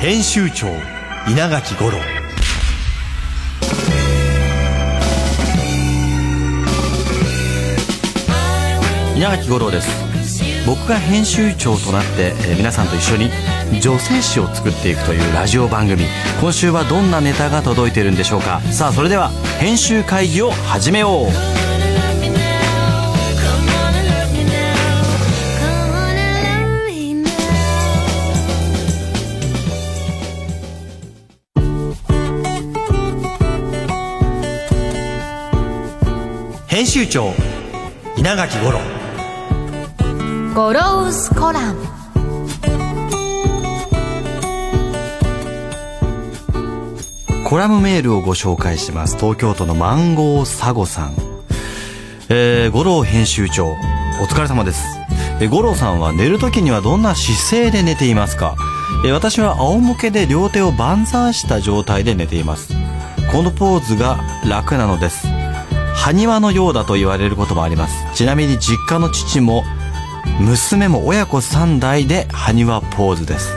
編集長稲垣五郎。稲垣五郎です。僕が編集長となって、えー皆さんと一緒に女性誌を作っていくというラジオ番組。今週はどんなネタが届いているんでしょうか。さあそれでは編集会議を始めよう。編集長稲垣五郎。ゴロウスコラム。コラムメールをご紹介します。東京都のマンゴーサゴさん。えー、五郎編集長お疲れ様です。えー五郎さんは寝る時にはどんな姿勢で寝ていますか？えー私は仰向けで両手を万歳した状態で寝ています。このポーズが楽なのです埴輪のようだと言われることもあります。ちなみに実家の父も娘も親子3代で埴輪ポーズです。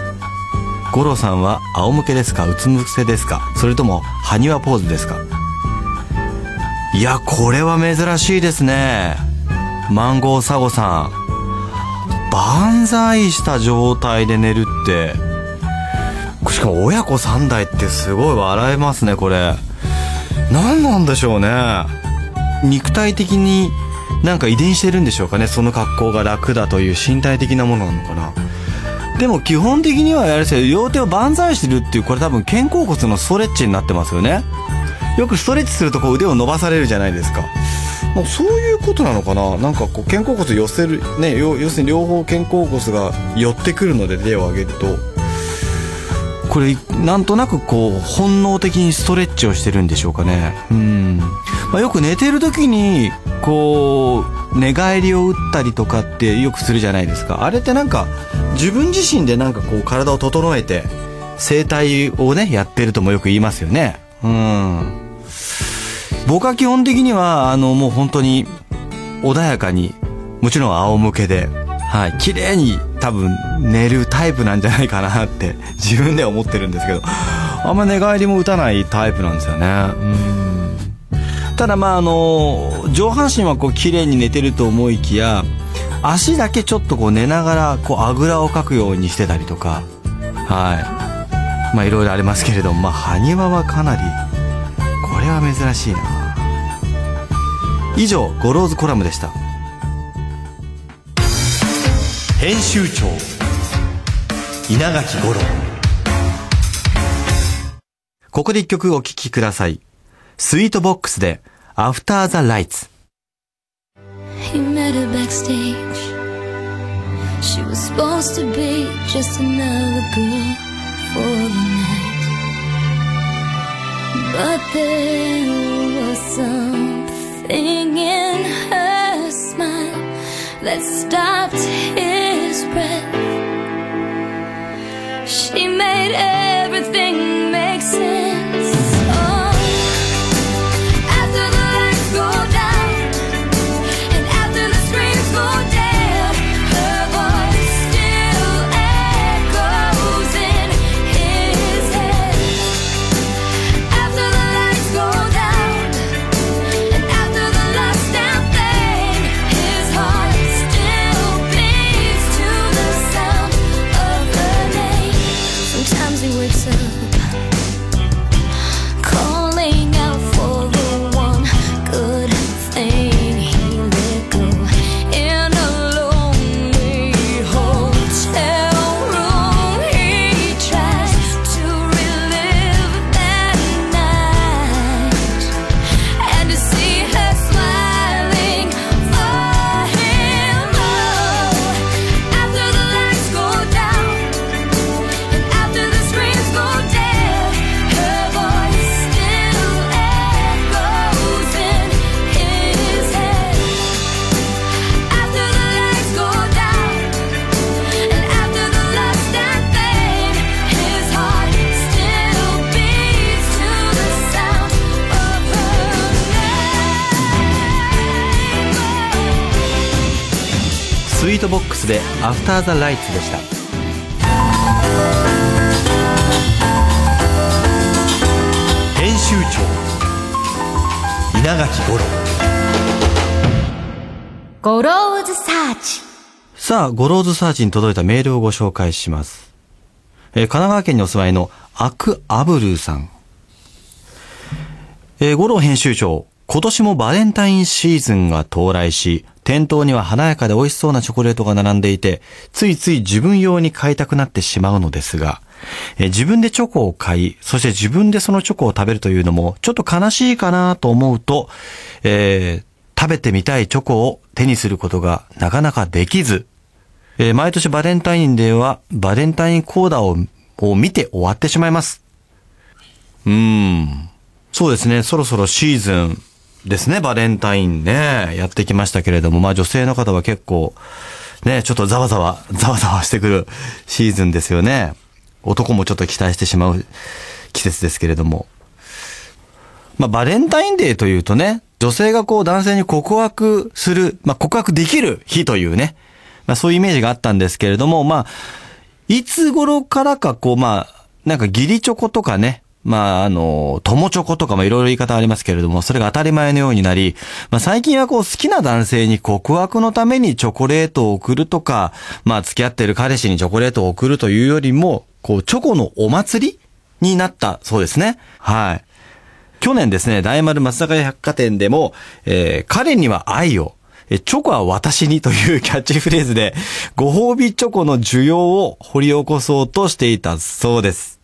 五郎さんは仰向けですかうつ伏せですかそれとも埴輪ポーズですか？いやこれは珍しいですね。マンゴーサゴさん。万歳した状態で寝るって。しかも親子3代ってすごい笑えますねこれ。何なんでしょうね。肉体的になんか遺伝してるんでしょうかね。その格好が楽だという身体的なものなのかな。でも基本的にはやるせ両手を万歳してるっていうこれ多分肩甲骨のストレッチになってますよね。よくストレッチするとこう腕を伸ばされるじゃないですか。もうそういうことなのかな。なんかこう肩甲骨寄せるね要要するに両方肩甲骨が寄ってくるので手を上げると。これなんとなくこう本能的にストレッチをしてるんでしょうかね。うん、まあ、よく寝てる時にこう寝返りを打ったりとかってよくするじゃないですか。あれってなんか自分自身でなんかこう体を整えて整体をねやってるともよく言いますよね。うん。僕は基本的にはあのもう本当に穏やかにもちろん仰向けではい綺麗に多分寝るタイプなんじゃないかなって自分では思ってるんですけどあんま寝返りも打たないタイプなんですよね。うん。ただまああの上半身はこう綺麗に寝てると思いきや足だけちょっとこう寝ながらこうあぐらをかくようにしてたりとかはい。まあいろいろありますけれどもまあ埴輪はかなりこれは珍しいな。以上ゴローズコラムでした。編集長稲垣五郎。ここで一曲お聴きください。スイートボックスで「After the Lights. He met her backstage. She was supposed to be just another girl for the night. But there was something in her smile that stopped his breath. She made everything. で「アフター・ザ・ライツ」でした。編集長稲垣吾郎。ゴローズサーチ。さあゴローズサーチに届いたメールをご紹介します、えー、神奈川県にお住まいのアクアブルーさん、えー、編集長今年もバレンタインシーズンが到来し、店頭には華やかで美味しそうなチョコレートが並んでいて、ついつい自分用に買いたくなってしまうのですが、え自分でチョコを買い、そして自分でそのチョコを食べるというのも、ちょっと悲しいかなと思うと、えー食べてみたいチョコを手にすることがなかなかできず、えー毎年バレンタインデーはバレンタインコーダをを見て終わってしまいます。うーん。そうですね、そろそろシーズンですね、バレンタインね、やってきましたけれども、まあ女性の方は結構、ね、ちょっとざわざわ、ざわざわしてくるシーズンですよね。男もちょっと期待してしまう季節ですけれども。まあ、バレンタインデーというとね、女性がこう男性に告白する、まあ、告白できる日というね、まあ、そういうイメージがあったんですけれども、まあ、いつ頃からかこう、まあ、なんか義理チョコとかね、まあ、あの、友チョコとか、まあ、いろいろ言い方ありますけれども、それが当たり前のようになり、まあ、最近はこう、好きな男性に告白のためにチョコレートを送るとか、まあ、付き合ってる彼氏にチョコレートを送るというよりも、こう、チョコのお祭りになったそうですね。はい。去年ですね、大丸松坂屋百貨店でも、えー彼には愛を、えチョコは私にというキャッチフレーズで、ご褒美チョコの需要を掘り起こそうとしていたそうです。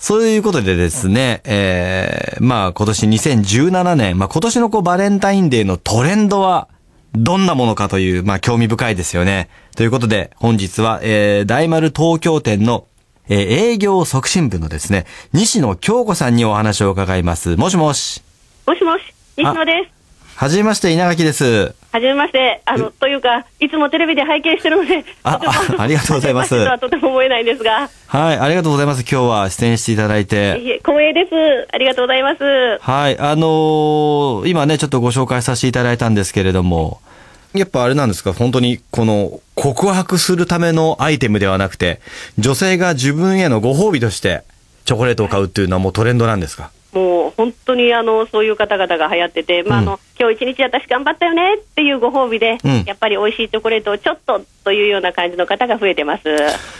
そういうことでですね、えー、まあ今年2017年、まあ今年のこうバレンタインデーのトレンドはどんなものかという、まあ興味深いですよね。ということで本日は、えー、大丸東京店のえー営業促進部のですね、西野京子さんにお話を伺います。もしもし。もしもし、西野です。はじめまして、稲垣です。はじめまして、あの、というか、いつもテレビで拝見してるので、ああありがとうございます とはとても思えないんですが、はい、ありがとうございます。今日は出演していただいて。いえ光栄です。ありがとうございます。はい、あのー今ね、ちょっとご紹介させていただいたんですけれども、やっぱあれなんですか、本当にこの告白するためのアイテムではなくて、女性が自分へのご褒美としてチョコレートを買うっていうのはもうトレンドなんですか？もう本当にあのそういう方々が流行ってて、まああの今日一日私頑張ったよねっていうご褒美で、うんやっぱり美味しいチョコレートをちょっとというような感じの方が増えてます。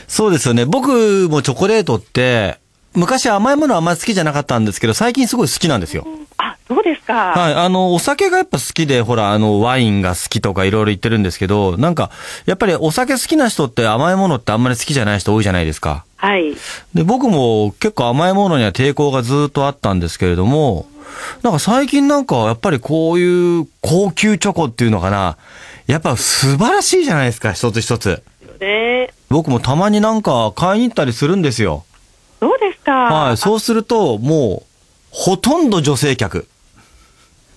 そうですよね。僕もチョコレートって、昔甘いものあんまり好きじゃなかったんですけど、最近すごい好きなんですよ。あ、そうですか。はい。あの、お酒がやっぱ好きで、ほら、あの、ワインが好きとかいろいろ言ってるんですけど、なんか、やっぱりお酒好きな人って甘いものってあんまり好きじゃない人多いじゃないですか。はい。で、僕も結構甘いものには抵抗がずっとあったんですけれども、なんか最近なんかやっぱりこういう高級チョコっていうのかな、やっぱ素晴らしいじゃないですか、一つ一つ。ね、僕もたまになんか買いに行ったりするんですよ。そうですか。はい。そうすると、もう、ほとんど女性客。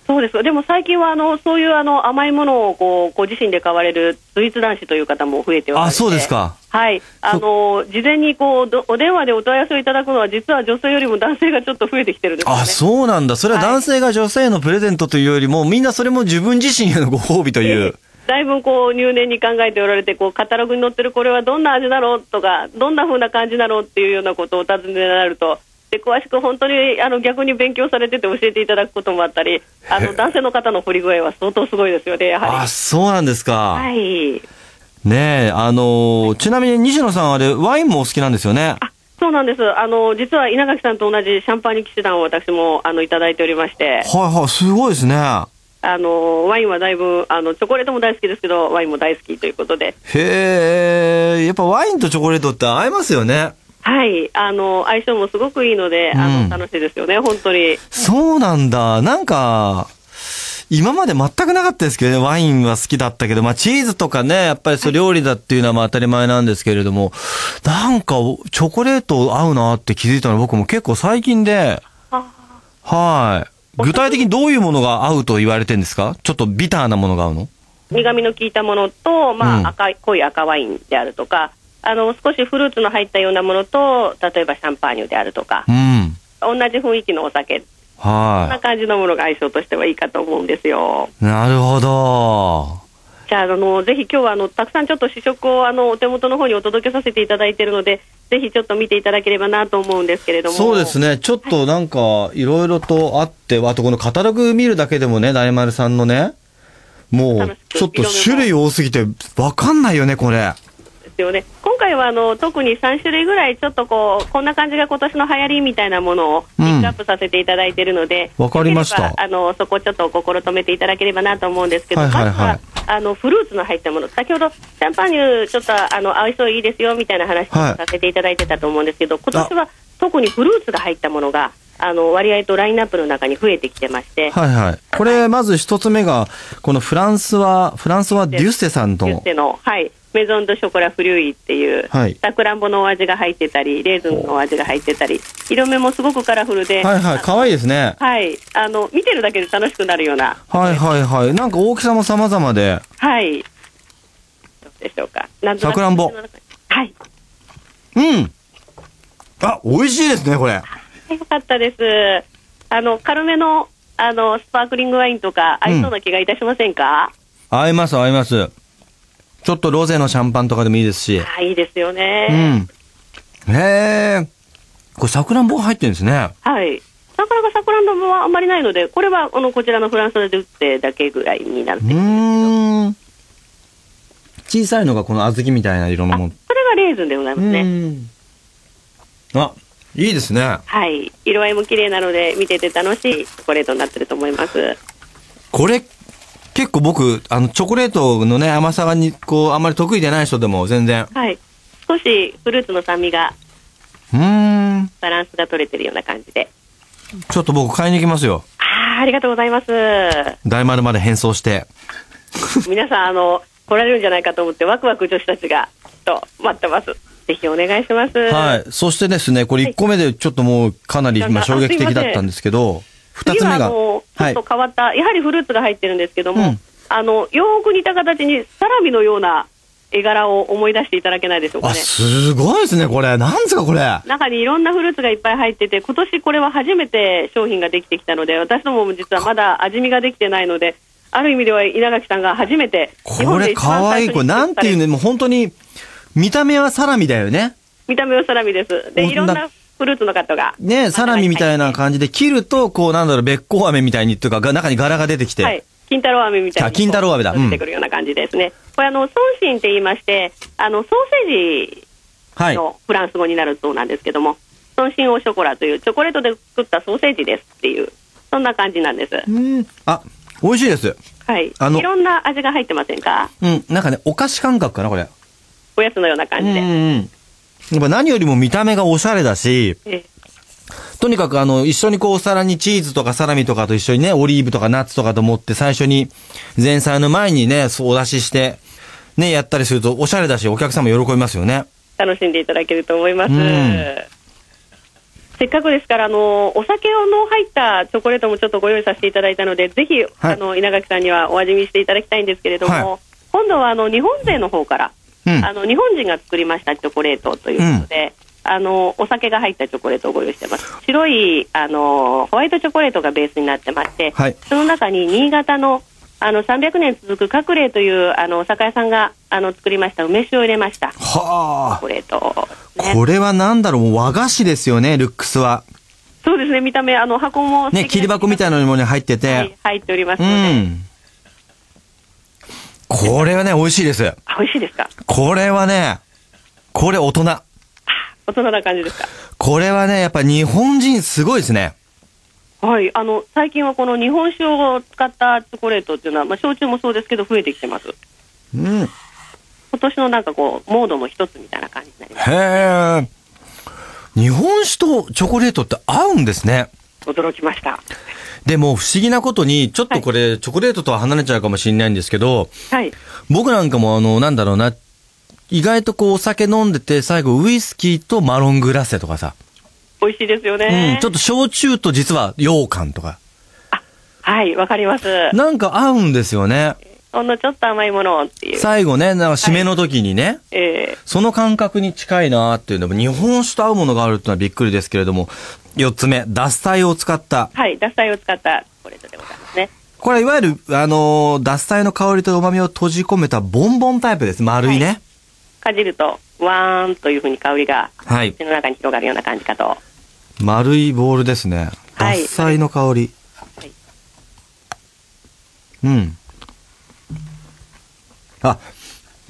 そうですでも最近はあのそういうあの甘いものをこうご自身で買われるスイーツ男子という方も増えておられてあ、そうですか。はい、あの事前にこうどお電話でお問い合わせをいただくのは、実は女性よりも男性がちょっと増えてきてるんですよね。あ、そうなんだ。それは男性が女性へのプレゼントというよりも、みんなそれも自分自身へのご褒美という。だいぶこう入念に考えておられてこう、カタログに載ってるこれはどんな味だろうとか、どんな風な感じだろうっていうようなことをお尋ねになると、で詳しく本当にあの逆に勉強されてて教えていただくこともあったり、あの男性の方の掘り具合は相当すごいですよね、やはあ、り。そうなんですか。はいねえ、あのーちなみに西野さんあれ、ワインもお好きなんですよね？あそうなんですあの実は稲垣さんと同じシャンパーニュ騎士団を私もあのいただいておりまして、はいはい、すごいですね。あのワインはだいぶあのチョコレートも大好きですけどワインも大好きということで、へえ、やっぱワインとチョコレートって合いますよね。はい、あの相性もすごくいいので、あうんの楽しいですよね、本当に。そうなんだ。なんか、今まで全くなかったですけどね、ワインは好きだったけど、まあチーズとかね、やっぱりそう料理だっていうのはまあ当たり前なんですけれども、なんかチョコレート合うなって気づいたのは僕も結構最近で、はい。具体的にどういうものが合うと言われてるんですか？ちょっとビターなものが合うの？苦味の効いたものと、まあうん赤い濃い赤ワインであるとかあの、少しフルーツの入ったようなものと、例えばシャンパーニュであるとかう、ん。同じ雰囲気のお酒、そんなは感じのものが相性としてはいいかと思うんですよ。い。なるほど。じゃあ、あの、ぜひ今日は、あの、たくさんちょっと試食を、あの、お手元の方にお届けさせていただいているので、ぜひちょっと見ていただければなと思うんですけれども。そうですね。ちょっとなんか、いろいろとあって、あとこのカタログ見るだけでもね、大丸さんのね、もう、ちょっと種類多すぎて、わかんないよね、これ。ですよね。今回はあの特に3種類ぐらいちょっとこうこんな感じが今年の流行りみたいなものをピックアップさせていただいているので、わかりました。あのそこをちょっと心止めていただければなと思うんですけど、はいはいはい。まずはあのフルーツの入ったもの、先ほどシャンパーニュちょっとあの合いそういいですよみたいな話させていただいてたと思うんですけど、今年は特にフルーツが入ったものがあの割合とラインナップの中に増えてきてまして。はいはい。これ、まず一つ目が、このフランスは、フランスはデュッセさんと。デュッ、セの、はい、メゾン・ド・ショコラ・フリュイっていう、はい。さくらんぼのお味が入ってたり、レーズンのお味が入ってたり、色目もすごくカラフルで、はいはい、かわいいですね。はい、あの見てるだけで楽しくなるような、はいはいはい。なんか大きさも様々で、はい、どうでしょうか、なんとなくさくらんぼ。はい、うん。あ、美味しいですね、これ。よかったです。あの軽めのあのスパークリングワインとか合いそうな気がいたしませんか、合います合います。ちょっとロゼのシャンパンとかでもいいですし。あいいですようね。ん。へえ。これ、さくらんぼが入ってるんですね。はい。なかなかさくらんぼはあんまりないので、これはあのこちらのフランスで売ってだけぐらいになってんですけどーん。小さいのがこの小豆みたいな色のあもこれがレーズンでございますね。ん。あ、いいですね。はい。色合いも綺麗なので、見てて楽しいチョコレートになってると思います。これ、結構僕、あの、チョコレートのね、甘さがに、こう、あんまり得意でない人でも全然。はい。少しフルーツの酸味が、うーん。バランスが取れてるような感じで。ちょっと僕買いに行きますよ。ああ、ありがとうございます。大丸まで変装して。皆さん、あの、来られるんじゃないかと思って、ワクワク女子たちが、きっと待ってます。ぜひお願いします。はい。そしてですね、これ1個目でちょっともうかなり今衝撃的だったんですけど、2つ次は。あのちょはいっと。変わった、やはりフルーツが入ってるんですけども、うんあの、よーく似た形にサラミのような絵柄を思い出していただけないでしょうかあ、ね。すごいですね、これ。なんですか、これ。中にいろんなフルーツがいっぱい入ってて、今年これは初めて商品ができてきたので、私どもも実はまだ味見ができてないので、ある意味では稲垣さんが初めて、日これかわいい。これなんていうね、もう本当に、見た目はサラミだよね。見た目はサラミです。で、おいろんなフルーツの方が。ね、サラミみたいなじ感じで、切ると、こう、なんだろう、べっこう飴みたいにっていうか、が中に柄が出てきて。はい。金太郎飴みたいな。あ金太郎飴だうん出てくるような感じですね。これあの、ソンシンって言いまして、あの、ソーセージはい。のフランス語になるそうなんですけども、ソンシンオショコラというチョコレートで作ったソーセージですっていう、そんな感じなんです。うん。あ、美味しいです。はい。あのいろんな味が入ってませんか？うん。なんかね、お菓子感覚かな、これ。おやつのような感じで。うんうん。やっぱ何よりも見た目がおしゃれだし、えとにかくあの、一緒にこうお皿にチーズとかサラミとかと一緒にね、オリーブとかナッツとかと持って最初に前菜の前にね、そうお出しして、ね、やったりするとおしゃれだし、お客様喜びますよね。楽しんでいただけると思います。うんせっかくですから、あの、お酒の入ったチョコレートもちょっとご用意させていただいたので、ぜひ、あの、稲垣さんにはお味見していただきたいんですけれども、はい今度はあの、日本勢の方から、うんあの、日本人が作りましたチョコレートということで、あの、お酒が入ったチョコレートをご用意してます。白い、あの、ホワイトチョコレートがベースになってまして、はいその中に新潟の、あの、300年続く角霊という、あの、お酒屋さんが、あの、作りました梅酒を入れました。チはョコレート、あ。ね。これはなんだろう、和菓子ですよね、ルックスは。そうですね、見た目、あの、箱もね、切り箱みたいなのに入ってて。はい、入っておりますうので、ん。これはね、美味しいです。あ美味しいですか？これはね、これ大人。大人な感じですか？これはね、やっぱ日本人すごいですね。はい、あの、最近はこの日本酒を使ったチョコレートっていうのは、まあ、焼酎もそうですけど、増えてきてます。うん。今年のなんかこう、モードの一つみたいな感じになります。へえ。日本酒とチョコレートって合うんですね。驚きました。でも不思議なことに、ちょっとこれ、チョコレートとは離れちゃうかもしれないんですけど、はい。僕なんかもあの、なんだろうな、意外とこうお酒飲んでて、最後ウイスキーとマロングラッセとかさ、美味しいですようね。ん、ちょっと焼酎と実は羊羹とか、はい、わかります。なんか合うんですよね。ほんのちょっと甘いものっていう。最後ね、なんか締めの時にね、えその感覚に近いなっていうのも、日本酒と合うものがあるっていうのはびっくりですけれども、四つ目、脱菜を使った。ーはい、脱菜を使ったチョコレートでございますね。これいわゆる、あのー脱菜の香りと旨味を閉じ込めたボンボンタイプです。丸いね。かじると、わーんというふうに香りがはい。口の中に広がるような感じかと。丸いボールですね。はい脱菜の香り。はいうん。あ、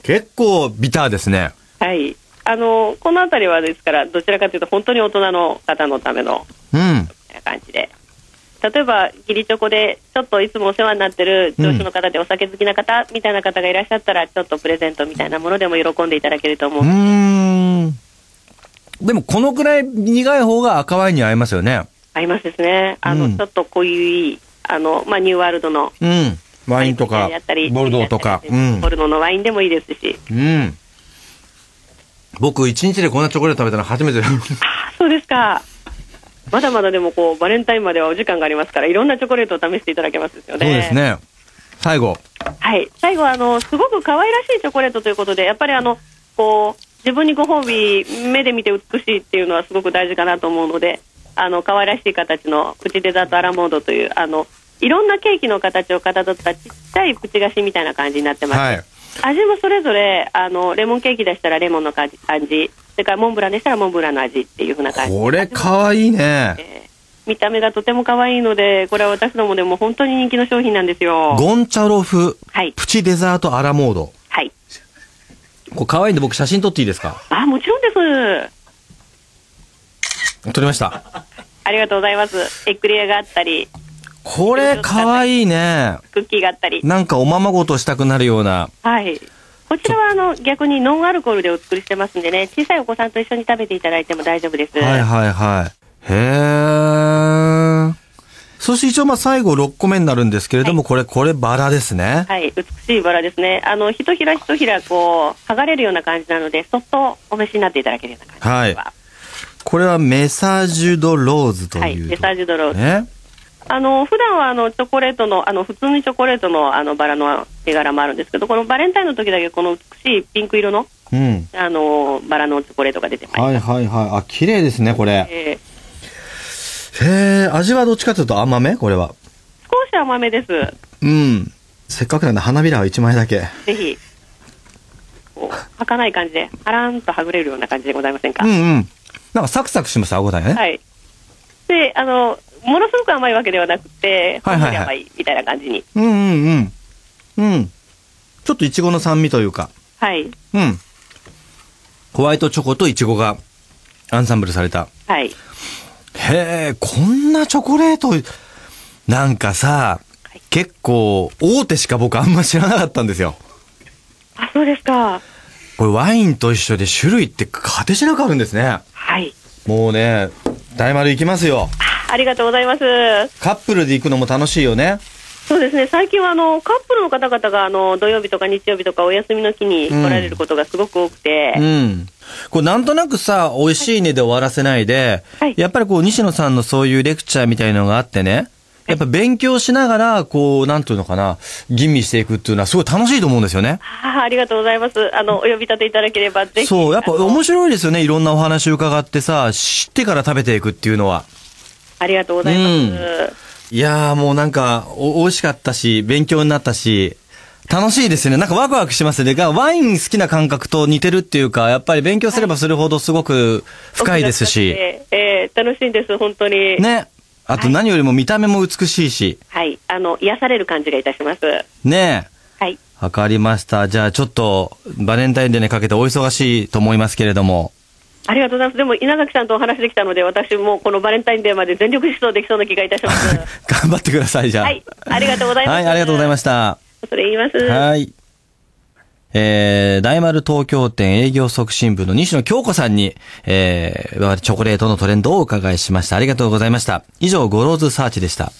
結構ビターですね。はい。あの、このあたりはですから、どちらかというと、本当に大人の方のためのうん。感じで。例えば、義理チョコで、ちょっといつもお世話になってる上司の方でお酒好きな方みたいな方がいらっしゃったら、ちょっとプレゼントみたいなものでも喜んでいただけると思う。うーん。でもこのくらい苦い方が赤ワインに合いますよね。合いますですね。あの、うんちょっと濃い、あの、まあ、ニューワールドのうん。ワインとかやったり、ボルドーとか。うボん。ルドーのワインでもいいですし。うん。僕一日でこんなチョコレート食べたの初めてだ。ああ、そうですか。まだまだでもこう、バレンタインまではお時間がありますから、いろんなチョコレートを試していただけますよね。そうです。ね。最後。はい。最後は、あの、すごく可愛らしいチョコレートということで、やっぱりあの、こう、自分にご褒美、目で見て美しいっていうのはすごく大事かなと思うので、あの、可愛らしい形のプチデザートアラモードという、あの、いろんなケーキの形をかたどったちっちゃいプチ菓子みたいな感じになってます。はい。味もそれぞれ、あの、レモンケーキでしたらレモンの感じ、味それからモンブランでしたらモンブランの味っていう風な感じ。これかわいいね。えー見た目がとても可愛いので、これは私どもでも本当に人気の商品なんですよ。ゴンチャロフはい。プチデザートアラモード。はい。これかわいいんで僕写真撮っていいですか？あ、もちろんです。撮りました。ありがとうございます。エッグレアがあったり、これかわいいね。クッキーがあったり。なんかおままごとしたくなるような。はい。こちらはあの逆にノンアルコールでお作りしてますんでね、小さいお子さんと一緒に食べていただいても大丈夫です。はいはいはい。へー。そして一応まあ最後6個目になるんですけれども、これ、これバラですね。はい、美しいバラですね。あの、ひとひらひとひら、こう、剥がれるような感じなので、そっとお召しになっていただけるような感じですわ。これはメサジュドローズという。はい、メサージュドローズ。ね。あの、普段はあの、チョコレートの、あの、普通にチョコレートの、あの、バラの絵柄もあるんですけど、このバレンタインの時だけ、この美しいピンク色の、うん。あの、バラのチョコレートが出てまいりはい。はいはい。あ、綺麗ですね、これ。えーへー、味はどっちかというと甘め？これは。少し甘めです。うん。せっかくなんで花びらは1枚だけ。ぜひ、こう、儚い感じで、パラーンとはぐれるような感じでございませんか？うんうん。なんかサクサクします、顎だよね。はい。で、あの、ものすごく甘いわけではなくて、はいはいはい甘いみたいな感じに。うんうんうん。うん。ちょっとイチゴの酸味というか。はい。うん。ホワイトチョコとイチゴがアンサンブルされた。はい。へえ、こんなチョコレート、なんかさ、はい結構大手しか僕あんま知らなかったんですよ。あ、そうですか。これワインと一緒で種類って果てしなくあるんですね。はい。もうね、大丸行きますよ。あありがとうございます。カップルで行くのも楽しいよね。そうですね、最近はあのカップルの方々があの土曜日とか日曜日とかお休みの日に来られることがすごく多くて、うん。これなんとなくさ、美味しいねで終わらせないで、はいやっぱりこう西野さんのそういうレクチャーみたいのがあってね、やっぱ勉強しながら、こう、なんていうのかな、吟味していくっていうのはすごい楽しいと思うんですよね。ああありがとうございます。あのお呼び立ていただければぜひ。そう、やっぱ面白いですよね。いろんなお話伺ってさ、知ってから食べていくっていうのは。ありがとうございます。うんいやーもうなんか、お、美味しかったし、勉強になったし、楽しいですよね。なんかワクワクしますね。が、ワイン好きな感覚と似てるっていうか、やっぱり勉強すればするほどすごく深いですし、えーえー楽しいんです、本当に。ね。あと何よりも見た目も美しいし、はい。あの、癒される感じがいたします。ねはい。わかりました。じゃあちょっと、バレンタインデーにかけてお忙しいと思いますけれども、ありがとうございます。でも、稲垣さんとお話できたので、私もこのバレンタインデーまで全力疾走できそうな気がいたします。頑張ってください、じゃあ。はい。ありがとうございます。はい、ありがとうございまし。た。それ言います。はい。えー、大丸東京店営業促進部の西野京子さんに、えー、チョコレートのトレンドをお伺いしました。ありがとうございました。以上、ゴローズサーチでした。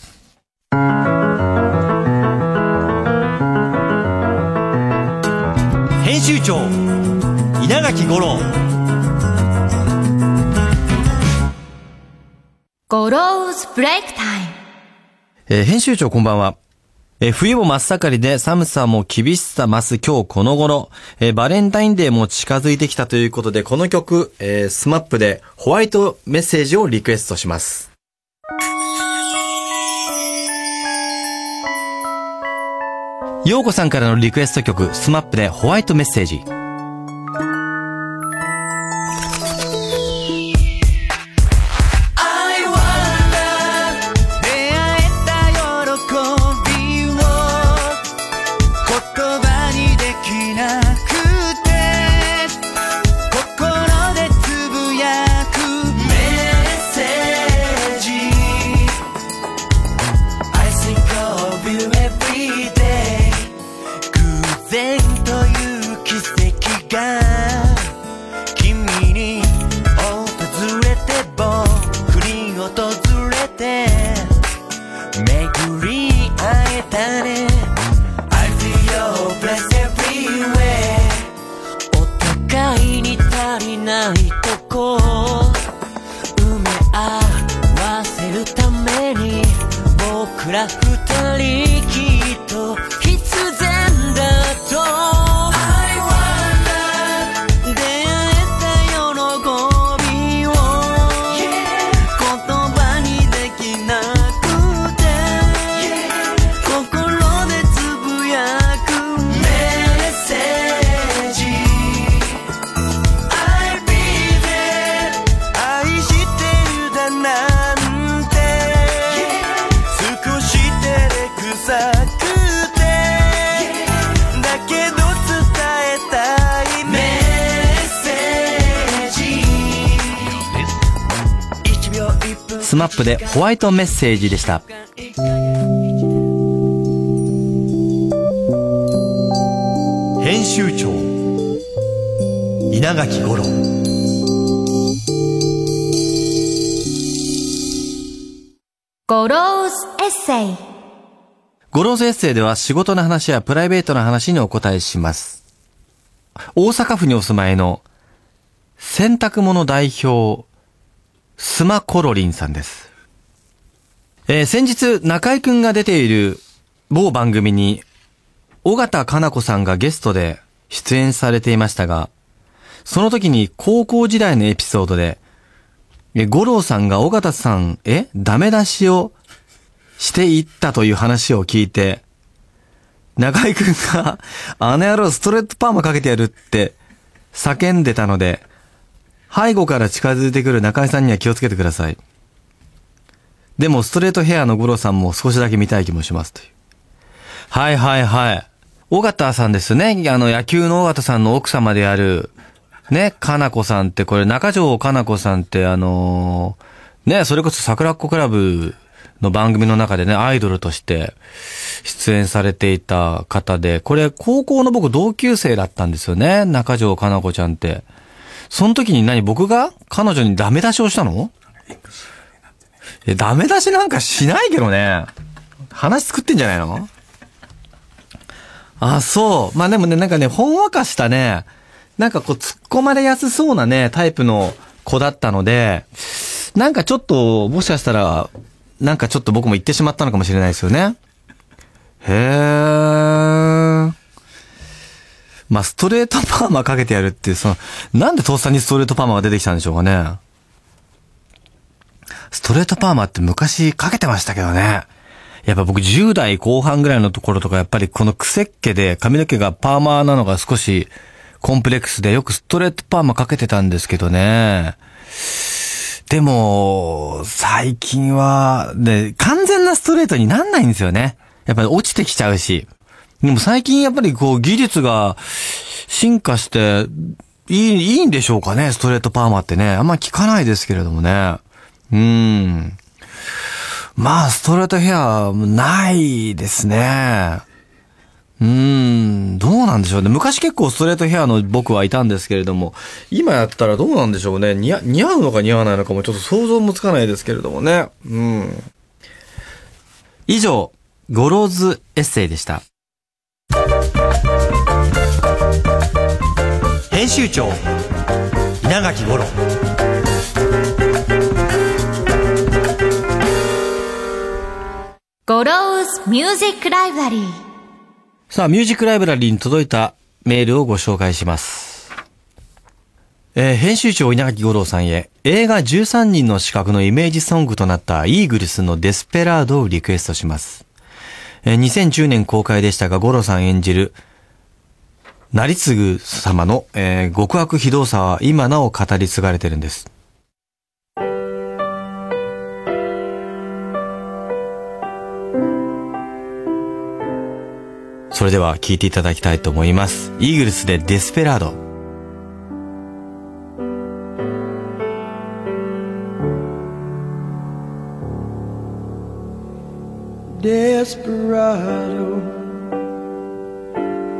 編集長稲垣五郎ゴローズブレイクタイムえー編集長こんばんは。えー冬も真っ盛りで寒さも厳しさ増す今日この頃、えーバレンタインデーも近づいてきたということで、この曲、えー SMAPでホワイトメッセージをリクエストします。ようこさんからのリクエスト曲、 SMAPでホワイトメッセージ。とップでホワイトメッセージでした。編集長稲垣吾郎ゴローズエッセイゴローズエッセイでは仕事の話やプライベートな話にお答えします。大阪府にお住まいの洗濯物代表、スマコロリンさんです。えー先日中井くんが出ている某番組に、尾形かな子さんがゲストで出演されていましたが、その時に高校時代のエピソードで、え、五郎さんが尾形さんへダメ出しをしていったという話を聞いて、中井くんが、あの野郎ストレートパーマかけてやるって叫んでたので、背後から近づいてくる中井さんには気をつけてください。でもストレートヘアの五郎さんも少しだけ見たい気もしますという。はいはいはい。尾形さんですね。あの野球の尾形さんの奥様である、ね、かなこさんって、これ中条かなこさんってあのーね、それこそ桜っ子クラブの番組の中でね、アイドルとして出演されていた方で、これ高校の僕同級生だったんですよね、中条かなこちゃんって。その時に何僕が彼女にダメ出しをしたの？え、ダメ出しなんかしないけどね。話作ってんじゃないの？あ、そう。まあでもね、なんかね、ほんわかしたね、なんかこう突っ込まれやすそうなね、タイプの子だったので、なんかちょっと、もしかしたら、なんかちょっと僕も言ってしまったのかもしれないですよね。へー。まあ、ストレートパーマかけてやるっていう、その、なんでとっさにストレートパーマが出てきたんでしょうかね。ストレートパーマって昔かけてましたけどね。やっぱ僕10代後半ぐらいのところとか、やっぱりこの癖っ気で髪の毛がパーマーなのが少しコンプレックスでよくストレートパーマかけてたんですけどね。でも、最近は、ね、完全なストレートになんないんですよね。やっぱり落ちてきちゃうし。でも最近やっぱりこう技術が進化して、いい、いいんでしょうかね、ストレートパーマってね。あんま聞かないですけれどもね。うーん。まあ、ストレートヘア、ないですね。うーん、どうなんでしょうね。昔結構ストレートヘアの僕はいたんですけれども、今やったらどうなんでしょうね。似合うのか似合わないのかもちょっと想像もつかないですけれどもね。うん。以上、ゴローズエッセイでした。編集長稲垣吾郎ゴローズミュージックライブラリーさあ、ミュージックライブラリーに届いたメールをご紹介します。えー編集長稲垣吾郎さんへ、映画13人の資格のイメージソングとなったイーグルスのデスペラードをリクエストします。えー2010年公開でしたが、五郎さん演じる、成次様の、えー極悪非道さは今なお語り継がれてるんです。それでは聴いていただきたいと思います。イーグルスでデスペラード。Desperado,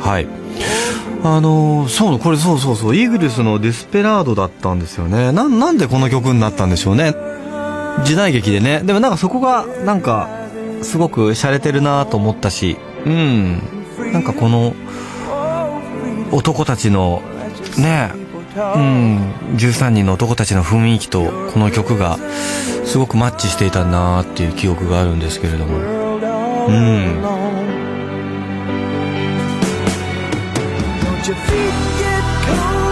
はい。あのそう、これそうそうそう、イーグルスのデスペラードだったんですよね。な、なんでこの曲になったんでしょうね。時代劇でね。でもなんかそこが、なんか、すごく洒落てるなと思ったし、うん。なんかこの、男たちの、ね、うん、13人の男たちの雰囲気とこの曲がすごくマッチしていたなっていう記憶があるんですけれども。Mm. Don't your feet get cold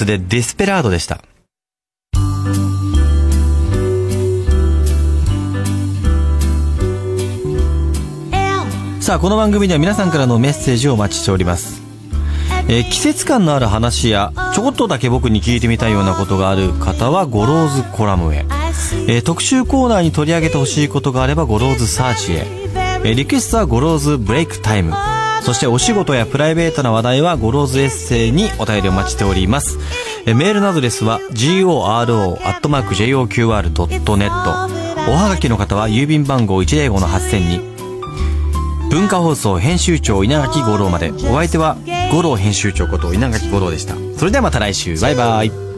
スでデスペラードでした。さあ、この番組では皆さんからのメッセージをお待ちしております。えー季節感のある話や、ちょこっとだけ僕に聞いてみたいようなことがある方は、ゴローズコラムへ。えー特集コーナーに取り上げてほしいことがあれば、ゴローズサーチへ。えーリクエストはゴローズブレイクタイム。そしてお仕事やプライベートな話題はゴローズエッセイにお便りお待ちしております。えメールのアドレスは goro.joqr.net。おはがきの方は郵便番号105-8000に。文化放送編集長稲垣吾郎まで。お相手は吾郎編集長こと稲垣吾郎でした。それではまた来週。バイバイ。